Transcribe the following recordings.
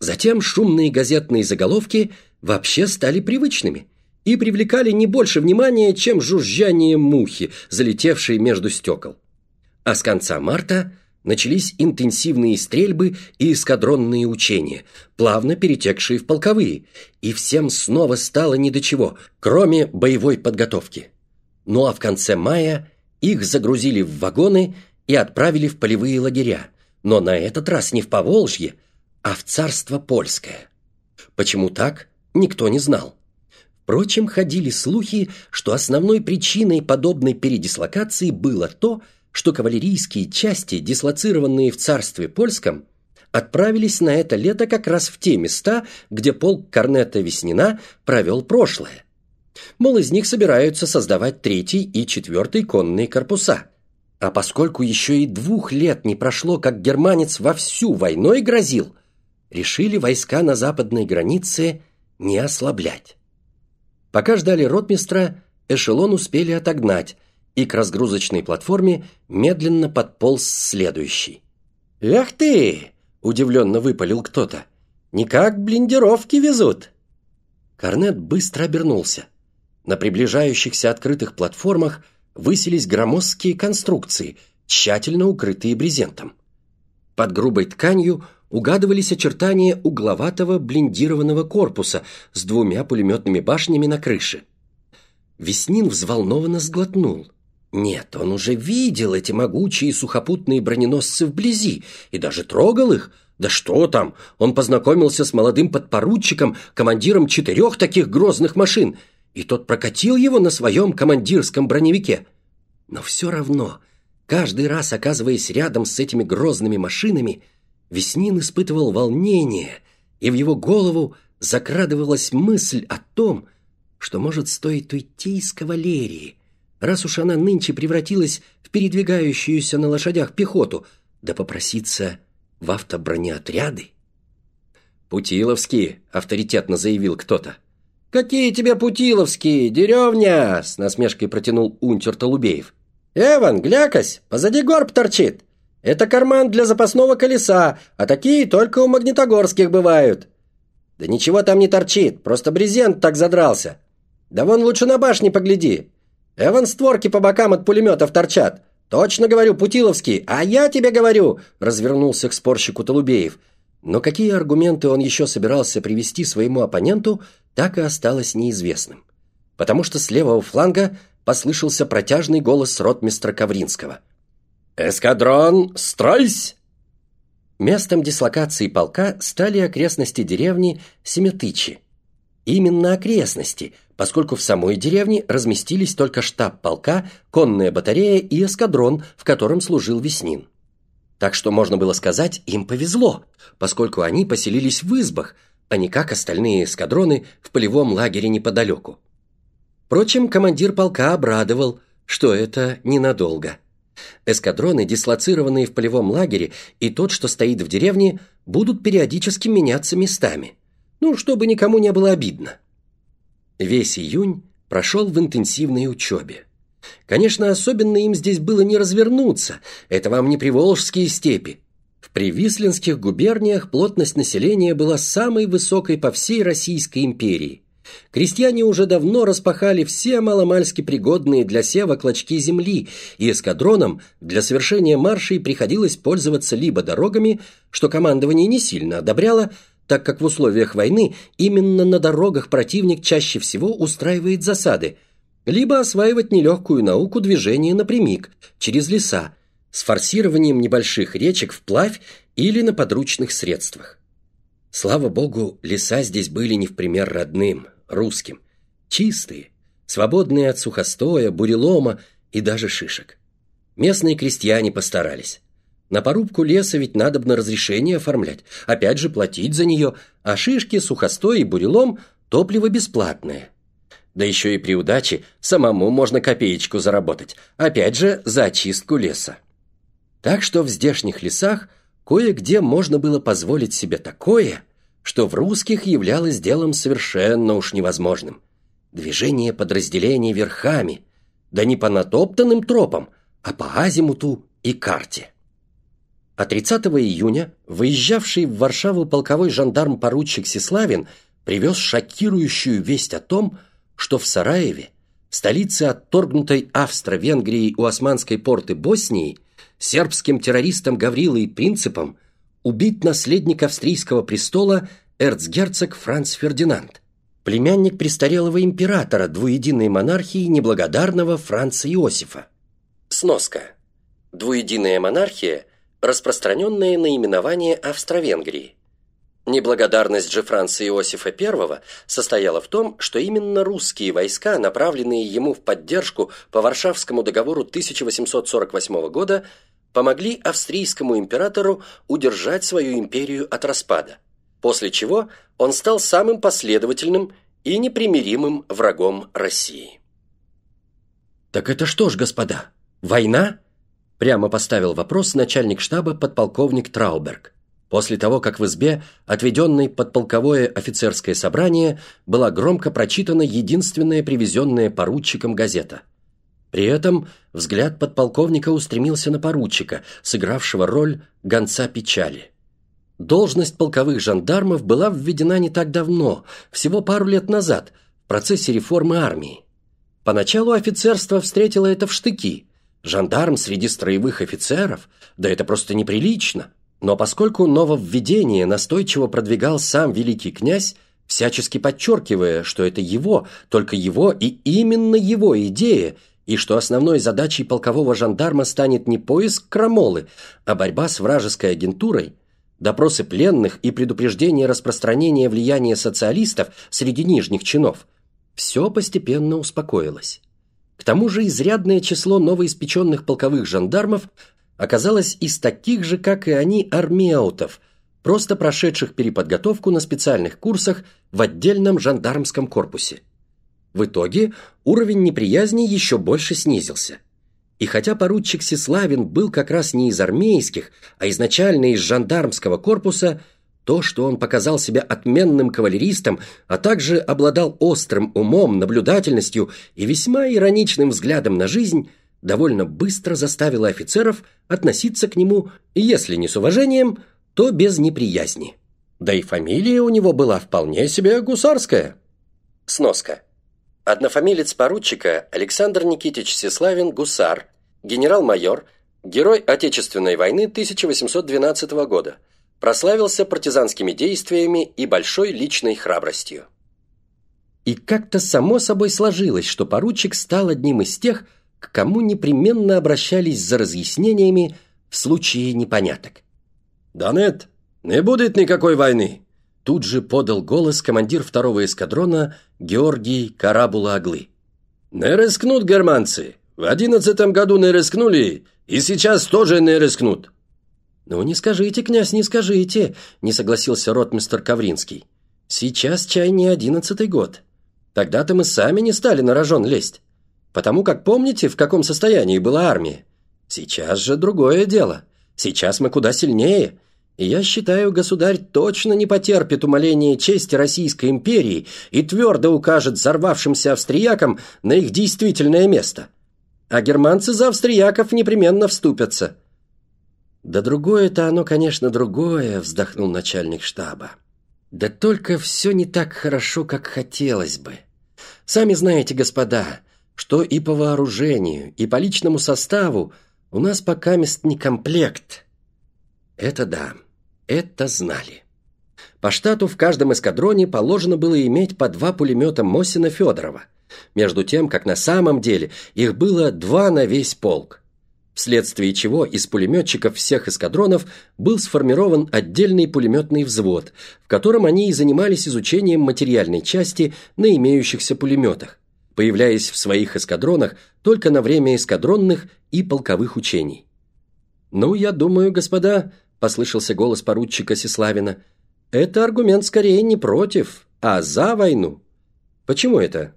Затем шумные газетные заголовки вообще стали привычными и привлекали не больше внимания, чем жужжание мухи, залетевшей между стекол. А с конца марта начались интенсивные стрельбы и эскадронные учения, плавно перетекшие в полковые, и всем снова стало ни до чего, кроме боевой подготовки. Ну а в конце мая их загрузили в вагоны и отправили в полевые лагеря, но на этот раз не в Поволжье, а в царство польское. Почему так, никто не знал. Впрочем, ходили слухи, что основной причиной подобной передислокации было то, что кавалерийские части, дислоцированные в царстве польском, отправились на это лето как раз в те места, где полк Корнета Веснина провел прошлое. Мол, из них собираются создавать третий и четвертый конные корпуса. А поскольку еще и двух лет не прошло, как германец вовсю войной грозил, решили войска на западной границе не ослаблять. Пока ждали ротмистра, эшелон успели отогнать, и к разгрузочной платформе медленно подполз следующий. «Эх ты!» – удивленно выпалил кто-то. «Никак блиндировки везут!» Корнет быстро обернулся. На приближающихся открытых платформах высились громоздкие конструкции, тщательно укрытые брезентом. Под грубой тканью угадывались очертания угловатого блиндированного корпуса с двумя пулеметными башнями на крыше. Веснин взволнованно сглотнул. Нет, он уже видел эти могучие сухопутные броненосцы вблизи и даже трогал их. Да что там, он познакомился с молодым подпоручиком, командиром четырех таких грозных машин, и тот прокатил его на своем командирском броневике. Но все равно, каждый раз оказываясь рядом с этими грозными машинами, Веснин испытывал волнение, и в его голову закрадывалась мысль о том, что может стоить уйти из кавалерии, раз уж она нынче превратилась в передвигающуюся на лошадях пехоту, да попроситься в автобронеотряды. «Путиловские», — авторитетно заявил кто-то. «Какие тебе Путиловские, деревня!» — с насмешкой протянул унтер Толубеев. «Эван, глякось, позади горб торчит!» Это карман для запасного колеса, а такие только у магнитогорских бывают. Да ничего там не торчит, просто брезент так задрался. Да вон лучше на башне погляди. Эван створки по бокам от пулеметов торчат. Точно говорю, Путиловский, а я тебе говорю, развернулся к спорщику Толубеев. Но какие аргументы он еще собирался привести своему оппоненту, так и осталось неизвестным. Потому что с левого фланга послышался протяжный голос ротмистра Ковринского – «Эскадрон, стройсь!» Местом дислокации полка стали окрестности деревни Семетычи. Именно окрестности, поскольку в самой деревне разместились только штаб полка, конная батарея и эскадрон, в котором служил Веснин. Так что можно было сказать, им повезло, поскольку они поселились в избах, а не как остальные эскадроны в полевом лагере неподалеку. Впрочем, командир полка обрадовал, что это ненадолго. Эскадроны, дислоцированные в полевом лагере, и тот, что стоит в деревне, будут периодически меняться местами. Ну, чтобы никому не было обидно. Весь июнь прошел в интенсивной учебе. Конечно, особенно им здесь было не развернуться, это вам не приволжские степи. В привислинских губерниях плотность населения была самой высокой по всей Российской империи – Крестьяне уже давно распахали все маломальски пригодные для сева клочки земли, и эскадронам для совершения маршей приходилось пользоваться либо дорогами, что командование не сильно одобряло, так как в условиях войны именно на дорогах противник чаще всего устраивает засады, либо осваивать нелегкую науку движения напрямик, через леса, с форсированием небольших речек вплавь или на подручных средствах. Слава богу, леса здесь были не в пример родным, русским. Чистые, свободные от сухостоя, бурелома и даже шишек. Местные крестьяне постарались. На порубку леса ведь надо на разрешение оформлять, опять же платить за нее, а шишки, сухостой и бурелом – топливо бесплатное. Да еще и при удаче самому можно копеечку заработать, опять же за очистку леса. Так что в здешних лесах кое-где можно было позволить себе такое – что в русских являлось делом совершенно уж невозможным. Движение подразделений верхами, да не по натоптанным тропам, а по азимуту и карте. А 30 июня выезжавший в Варшаву полковой жандарм-поручик Сеславин привез шокирующую весть о том, что в Сараеве, столице отторгнутой Австро-Венгрией у османской порты Боснии, сербским террористом Гаврилой Принципом убит наследник австрийского престола эрцгерцог Франц Фердинанд, племянник престарелого императора двуединой монархии неблагодарного Франца Иосифа. Сноска. Двуединая монархия – распространенное наименование Австро-Венгрии. Неблагодарность же Франца Иосифа I состояла в том, что именно русские войска, направленные ему в поддержку по Варшавскому договору 1848 года, помогли австрийскому императору удержать свою империю от распада, после чего он стал самым последовательным и непримиримым врагом России. «Так это что ж, господа, война?» прямо поставил вопрос начальник штаба подполковник Трауберг после того, как в избе, отведенной под полковое офицерское собрание, была громко прочитана единственная привезенная поручиком газета. При этом взгляд подполковника устремился на поручика, сыгравшего роль гонца печали. Должность полковых жандармов была введена не так давно, всего пару лет назад, в процессе реформы армии. Поначалу офицерство встретило это в штыки – Жандарм среди строевых офицеров? Да это просто неприлично. Но поскольку нововведение настойчиво продвигал сам великий князь, всячески подчеркивая, что это его, только его и именно его идея, и что основной задачей полкового жандарма станет не поиск крамолы, а борьба с вражеской агентурой, допросы пленных и предупреждение распространения влияния социалистов среди нижних чинов, все постепенно успокоилось. К тому же изрядное число новоиспеченных полковых жандармов оказалось из таких же, как и они, армеаутов, просто прошедших переподготовку на специальных курсах в отдельном жандармском корпусе. В итоге уровень неприязни еще больше снизился. И хотя поручик Сеславин был как раз не из армейских, а изначально из жандармского корпуса – то, что он показал себя отменным кавалеристом, а также обладал острым умом, наблюдательностью и весьма ироничным взглядом на жизнь, довольно быстро заставило офицеров относиться к нему, если не с уважением, то без неприязни. Да и фамилия у него была вполне себе гусарская. Сноска. Однофамилец поручика Александр Никитич Сеславин Гусар, генерал-майор, герой Отечественной войны 1812 года – прославился партизанскими действиями и большой личной храбростью. И как-то само собой сложилось, что поручик стал одним из тех, к кому непременно обращались за разъяснениями в случае непоняток. «Да нет, не будет никакой войны!» Тут же подал голос командир второго эскадрона Георгий Карабула-Аглы. «Не рискнут германцы! В одиннадцатом году не рискнули, и сейчас тоже не рискнут!» «Ну, не скажите, князь, не скажите», — не согласился ротмистер Кавринский. «Сейчас чай не одиннадцатый год. Тогда-то мы сами не стали на рожон лезть. Потому как помните, в каком состоянии была армия? Сейчас же другое дело. Сейчас мы куда сильнее. Я считаю, государь точно не потерпит умоления чести Российской империи и твердо укажет взорвавшимся австриякам на их действительное место. А германцы за австрияков непременно вступятся». «Да другое-то оно, конечно, другое», — вздохнул начальник штаба. «Да только все не так хорошо, как хотелось бы. Сами знаете, господа, что и по вооружению, и по личному составу у нас пока мест не комплект». Это да, это знали. По штату в каждом эскадроне положено было иметь по два пулемета Мосина Федорова, между тем, как на самом деле их было два на весь полк вследствие чего из пулеметчиков всех эскадронов был сформирован отдельный пулеметный взвод, в котором они и занимались изучением материальной части на имеющихся пулеметах, появляясь в своих эскадронах только на время эскадронных и полковых учений. «Ну, я думаю, господа», – послышался голос поручика Сеславина, – «это аргумент скорее не против, а за войну». «Почему это?»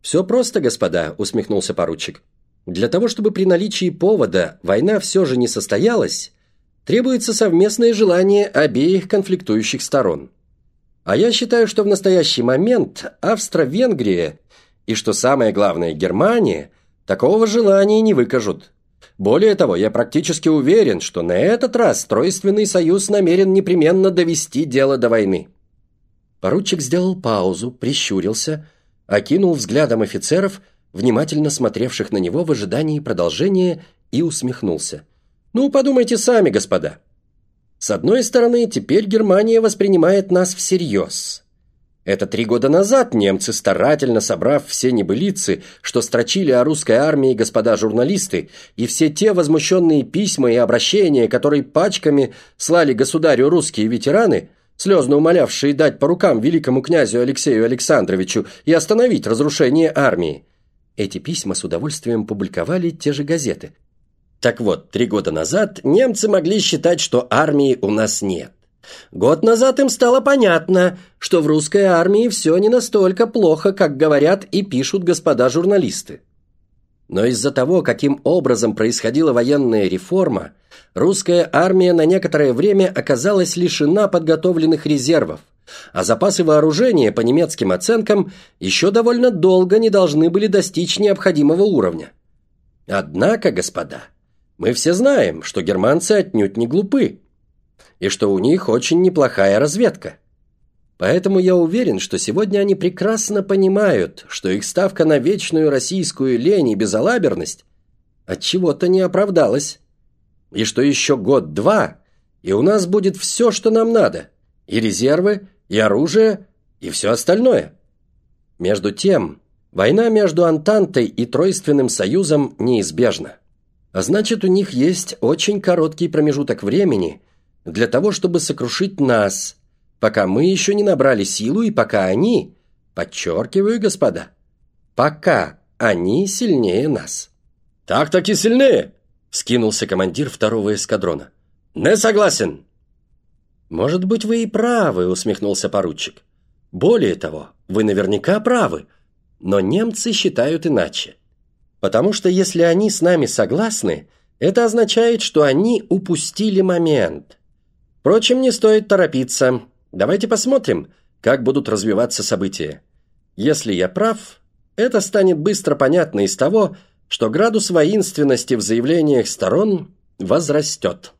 «Все просто, господа», – усмехнулся поручик. Для того, чтобы при наличии повода война все же не состоялась, требуется совместное желание обеих конфликтующих сторон. А я считаю, что в настоящий момент Австро-Венгрия и, что самое главное, Германия такого желания не выкажут. Более того, я практически уверен, что на этот раз Тройственный союз намерен непременно довести дело до войны». Поручик сделал паузу, прищурился, окинул взглядом офицеров, внимательно смотревших на него в ожидании продолжения, и усмехнулся. «Ну, подумайте сами, господа. С одной стороны, теперь Германия воспринимает нас всерьез. Это три года назад немцы, старательно собрав все небылицы, что строчили о русской армии господа журналисты, и все те возмущенные письма и обращения, которые пачками слали государю русские ветераны, слезно умолявшие дать по рукам великому князю Алексею Александровичу и остановить разрушение армии. Эти письма с удовольствием публиковали те же газеты. Так вот, три года назад немцы могли считать, что армии у нас нет. Год назад им стало понятно, что в русской армии все не настолько плохо, как говорят и пишут господа журналисты. Но из-за того, каким образом происходила военная реформа, русская армия на некоторое время оказалась лишена подготовленных резервов, а запасы вооружения, по немецким оценкам, еще довольно долго не должны были достичь необходимого уровня. Однако, господа, мы все знаем, что германцы отнюдь не глупы и что у них очень неплохая разведка. Поэтому я уверен, что сегодня они прекрасно понимают, что их ставка на вечную российскую лень и безалаберность от чего-то не оправдалась. И что еще год-два, и у нас будет все, что нам надо. И резервы, и оружие, и все остальное. Между тем, война между Антантой и Тройственным Союзом неизбежна. А значит, у них есть очень короткий промежуток времени – для того, чтобы сокрушить нас, пока мы еще не набрали силу и пока они, подчеркиваю, господа, пока они сильнее нас». «Так-таки сильнее!» — скинулся командир второго эскадрона. «Не согласен!» «Может быть, вы и правы», — усмехнулся поручик. «Более того, вы наверняка правы, но немцы считают иначе. Потому что если они с нами согласны, это означает, что они упустили момент. Впрочем, не стоит торопиться. Давайте посмотрим, как будут развиваться события. Если я прав, это станет быстро понятно из того, что градус воинственности в заявлениях сторон возрастет.